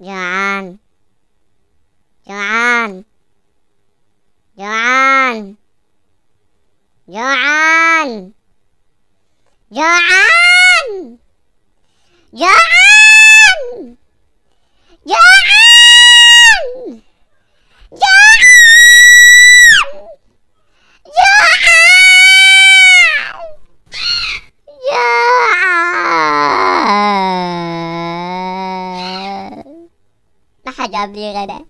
Joan. Joan. Joan. Joan. Joan. Joan. حاجة قبل غدا